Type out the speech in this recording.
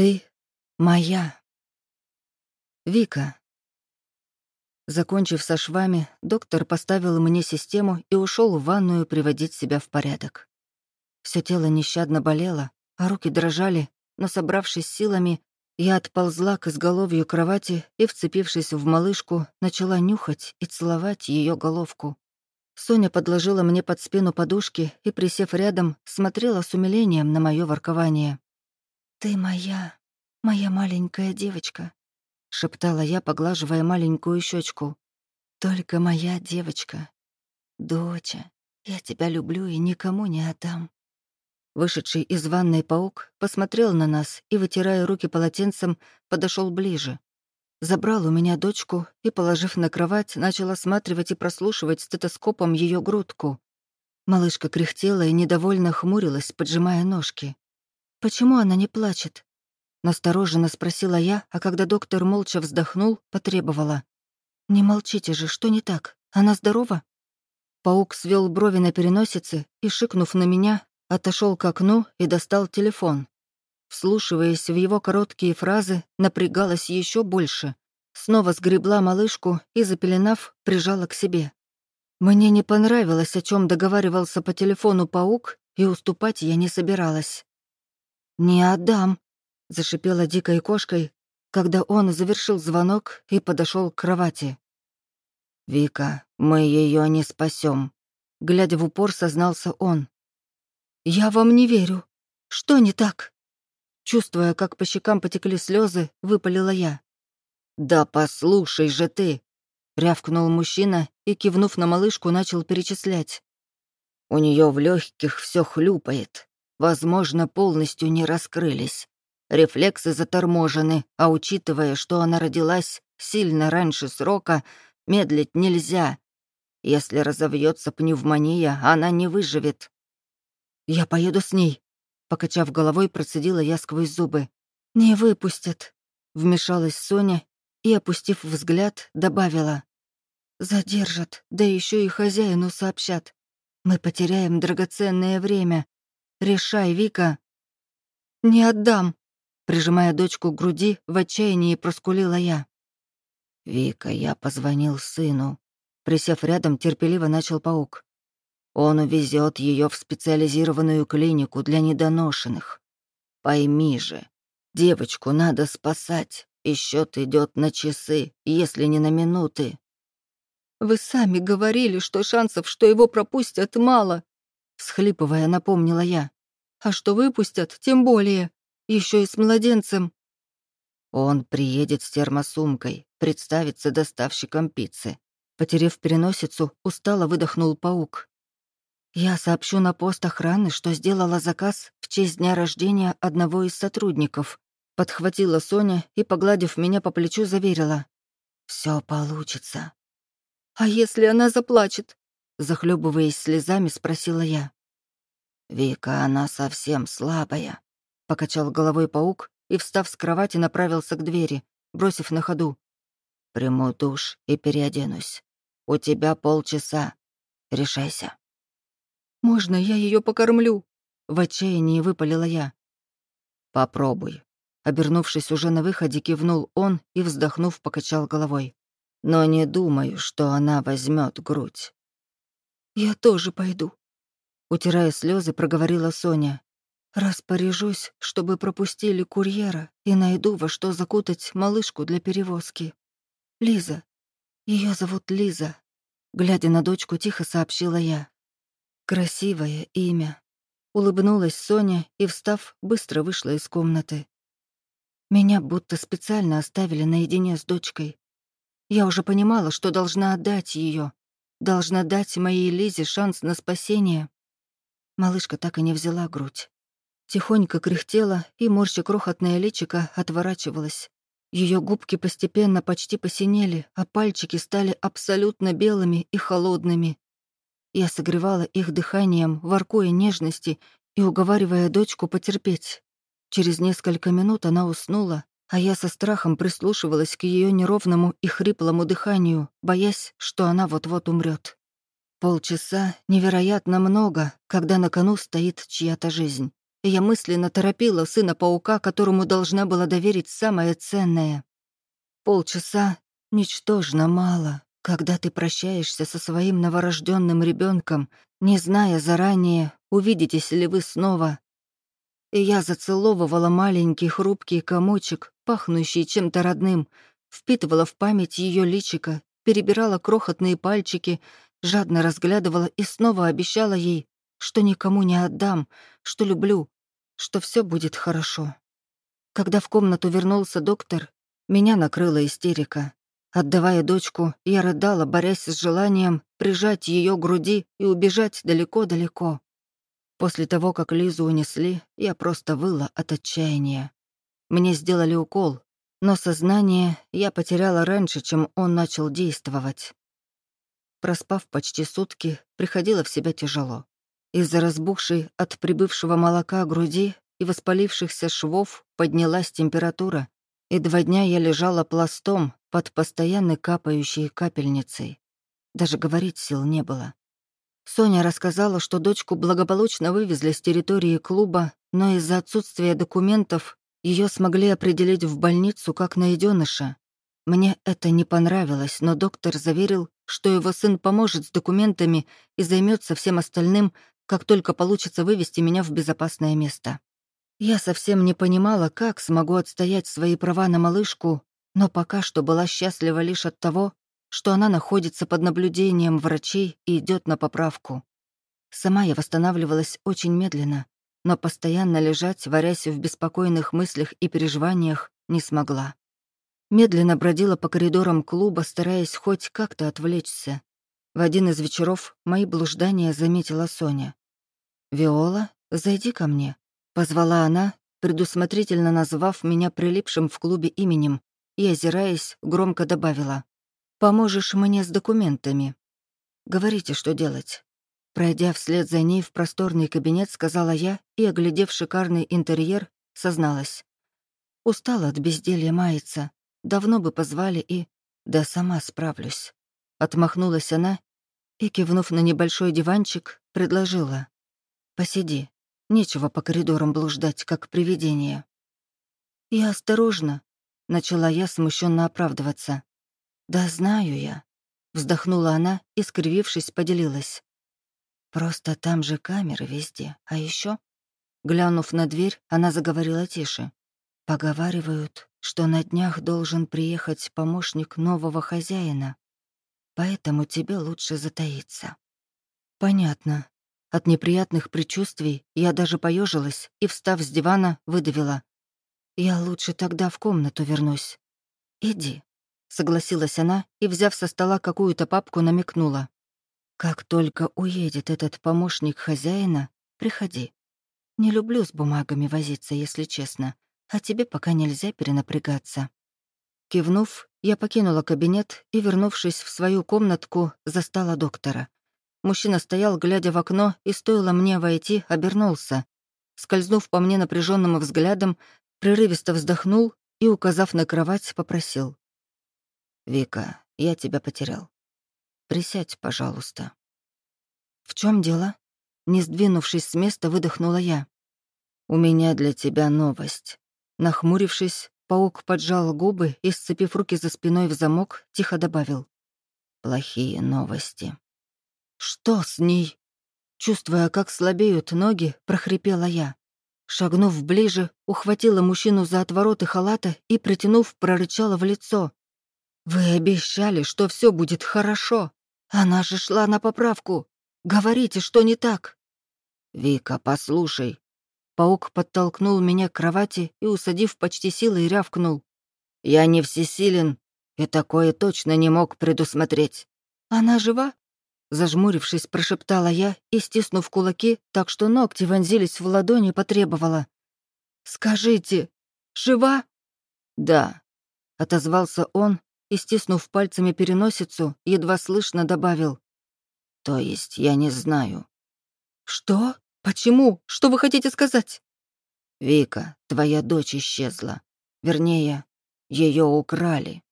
Ты моя. Вика. Закончив со швами, доктор поставил мне систему и ушел в ванную приводить себя в порядок. Все тело нещадно болело, а руки дрожали, но, собравшись силами, я отползла к изголовью кровати и, вцепившись в малышку, начала нюхать и целовать ее головку. Соня подложила мне под спину подушки и, присев рядом, смотрела с умилением на мое воркование. «Ты моя, моя маленькая девочка», — шептала я, поглаживая маленькую щечку. «Только моя девочка. Доча, я тебя люблю и никому не отдам». Вышедший из ванной паук посмотрел на нас и, вытирая руки полотенцем, подошел ближе. Забрал у меня дочку и, положив на кровать, начал осматривать и прослушивать стетоскопом ее грудку. Малышка кряхтела и недовольно хмурилась, поджимая ножки. «Почему она не плачет?» Настороженно спросила я, а когда доктор молча вздохнул, потребовала. «Не молчите же, что не так? Она здорова?» Паук свел брови на переносице и, шикнув на меня, отошел к окну и достал телефон. Вслушиваясь в его короткие фразы, напрягалась еще больше. Снова сгребла малышку и, запеленав, прижала к себе. Мне не понравилось, о чем договаривался по телефону паук, и уступать я не собиралась. «Не отдам», — зашипела дикой кошкой, когда он завершил звонок и подошел к кровати. «Вика, мы ее не спасем, глядя в упор, сознался он. «Я вам не верю. Что не так?» Чувствуя, как по щекам потекли слезы, выпалила я. «Да послушай же ты!» — рявкнул мужчина и, кивнув на малышку, начал перечислять. «У нее в легких все хлюпает. Возможно, полностью не раскрылись. Рефлексы заторможены, а учитывая, что она родилась сильно раньше срока, медлить нельзя. Если разовьется пневмония, она не выживет. «Я поеду с ней», — покачав головой, процедила я сквозь зубы. «Не выпустят», — вмешалась Соня и, опустив взгляд, добавила. «Задержат, да еще и хозяину сообщат. Мы потеряем драгоценное время. Решай, Вика». «Не отдам», — прижимая дочку к груди, в отчаянии проскулила я. «Вика, я позвонил сыну». Присев рядом, терпеливо начал паук. «Он увезет ее в специализированную клинику для недоношенных. Пойми же, девочку надо спасать, и счет идет на часы, если не на минуты». «Вы сами говорили, что шансов, что его пропустят, мало», всхлипывая, напомнила я. «А что выпустят, тем более. Еще и с младенцем». Он приедет с термосумкой, представится доставщиком пиццы. Потерев переносицу, устало выдохнул паук. Я сообщу на пост охраны, что сделала заказ в честь дня рождения одного из сотрудников. Подхватила Соня и, погладив меня по плечу, заверила. Все получится. «А если она заплачет?» Захлебываясь слезами, спросила я. «Вика, она совсем слабая», — покачал головой паук и, встав с кровати, направился к двери, бросив на ходу. «Приму душ и переоденусь. У тебя полчаса. Решайся». «Можно я ее покормлю?» — в отчаянии выпалила я. «Попробуй». Обернувшись уже на выходе, кивнул он и, вздохнув, покачал головой. «Но не думаю, что она возьмет грудь». «Я тоже пойду», — утирая слезы, проговорила Соня. «Распоряжусь, чтобы пропустили курьера и найду, во что закутать малышку для перевозки. Лиза. Ее зовут Лиза», — глядя на дочку, тихо сообщила я. «Красивое имя», — улыбнулась Соня и, встав, быстро вышла из комнаты. Меня будто специально оставили наедине с дочкой. Я уже понимала, что должна отдать ее, Должна дать моей Лизе шанс на спасение. Малышка так и не взяла грудь. Тихонько кряхтела, и морща крохотное личико отворачивалась. Ее губки постепенно почти посинели, а пальчики стали абсолютно белыми и холодными. Я согревала их дыханием, воркуя нежности и уговаривая дочку потерпеть. Через несколько минут она уснула, а я со страхом прислушивалась к ее неровному и хриплому дыханию, боясь, что она вот-вот умрет. Полчаса — невероятно много, когда на кону стоит чья-то жизнь. и я мысленно торопила сына-паука, которому должна была доверить самое ценное. Полчаса — ничтожно мало, когда ты прощаешься со своим новорожденным ребенком, не зная заранее, увидитесь ли вы снова. И я зацеловывала маленький хрупкий комочек, пахнущий чем-то родным, впитывала в память ее личико, перебирала крохотные пальчики, жадно разглядывала и снова обещала ей, что никому не отдам, что люблю, что все будет хорошо. Когда в комнату вернулся доктор, меня накрыла истерика. Отдавая дочку, я рыдала, борясь с желанием прижать ее к груди и убежать далеко-далеко. После того, как Лизу унесли, я просто выла от отчаяния. Мне сделали укол, но сознание я потеряла раньше, чем он начал действовать. Проспав почти сутки, приходила в себя тяжело. Из-за разбухшей от прибывшего молока груди и воспалившихся швов поднялась температура, и два дня я лежала пластом под постоянно капающей капельницей. Даже говорить сил не было. Соня рассказала, что дочку благополучно вывезли с территории клуба, но из-за отсутствия документов ее смогли определить в больницу как найденыша. Мне это не понравилось, но доктор заверил, что его сын поможет с документами и займется всем остальным, как только получится вывести меня в безопасное место. Я совсем не понимала, как смогу отстоять свои права на малышку, но пока что была счастлива лишь от того, что она находится под наблюдением врачей и идет на поправку. Сама я восстанавливалась очень медленно, но постоянно лежать, варясь в беспокойных мыслях и переживаниях, не смогла. Медленно бродила по коридорам клуба, стараясь хоть как-то отвлечься. В один из вечеров мои блуждания заметила Соня. «Виола, зайди ко мне», — позвала она, предусмотрительно назвав меня прилипшим в клубе именем, и, озираясь, громко добавила. «Поможешь мне с документами. Говорите, что делать». Пройдя вслед за ней в просторный кабинет, сказала я и, оглядев шикарный интерьер, созналась. Устала от безделья маяться. Давно бы позвали и... Да сама справлюсь. Отмахнулась она и, кивнув на небольшой диванчик, предложила. «Посиди. Нечего по коридорам блуждать, как привидение». «Я осторожно», Начала я смущенно оправдываться. «Да знаю я», — вздохнула она и, скривившись, поделилась. «Просто там же камеры везде, а еще Глянув на дверь, она заговорила тише. «Поговаривают, что на днях должен приехать помощник нового хозяина, поэтому тебе лучше затаиться». «Понятно». От неприятных предчувствий я даже поежилась и, встав с дивана, выдавила. «Я лучше тогда в комнату вернусь». «Иди», — согласилась она и, взяв со стола какую-то папку, намекнула. «Как только уедет этот помощник хозяина, приходи. Не люблю с бумагами возиться, если честно, а тебе пока нельзя перенапрягаться». Кивнув, я покинула кабинет и, вернувшись в свою комнатку, застала доктора. Мужчина стоял, глядя в окно, и стоило мне войти, обернулся. Скользнув по мне напряженным взглядом, прерывисто вздохнул и, указав на кровать, попросил. «Вика, я тебя потерял. Присядь, пожалуйста». «В чем дело?» Не сдвинувшись с места, выдохнула я. «У меня для тебя новость». Нахмурившись, паук поджал губы и, сцепив руки за спиной в замок, тихо добавил. «Плохие новости». «Что с ней?» Чувствуя, как слабеют ноги, прохрипела я. Шагнув ближе, ухватила мужчину за отвороты халата и, притянув, прорычала в лицо. «Вы обещали, что все будет хорошо. Она же шла на поправку. Говорите, что не так». «Вика, послушай». Паук подтолкнул меня к кровати и, усадив почти силой, рявкнул. «Я не всесилен и такое точно не мог предусмотреть». «Она жива?» Зажмурившись, прошептала я и, стиснув кулаки, так что ногти вонзились в ладони, потребовала. «Скажите, жива?» «Да», — отозвался он и, стиснув пальцами переносицу, едва слышно добавил. «То есть я не знаю». «Что? Почему? Что вы хотите сказать?» «Вика, твоя дочь исчезла. Вернее, ее украли».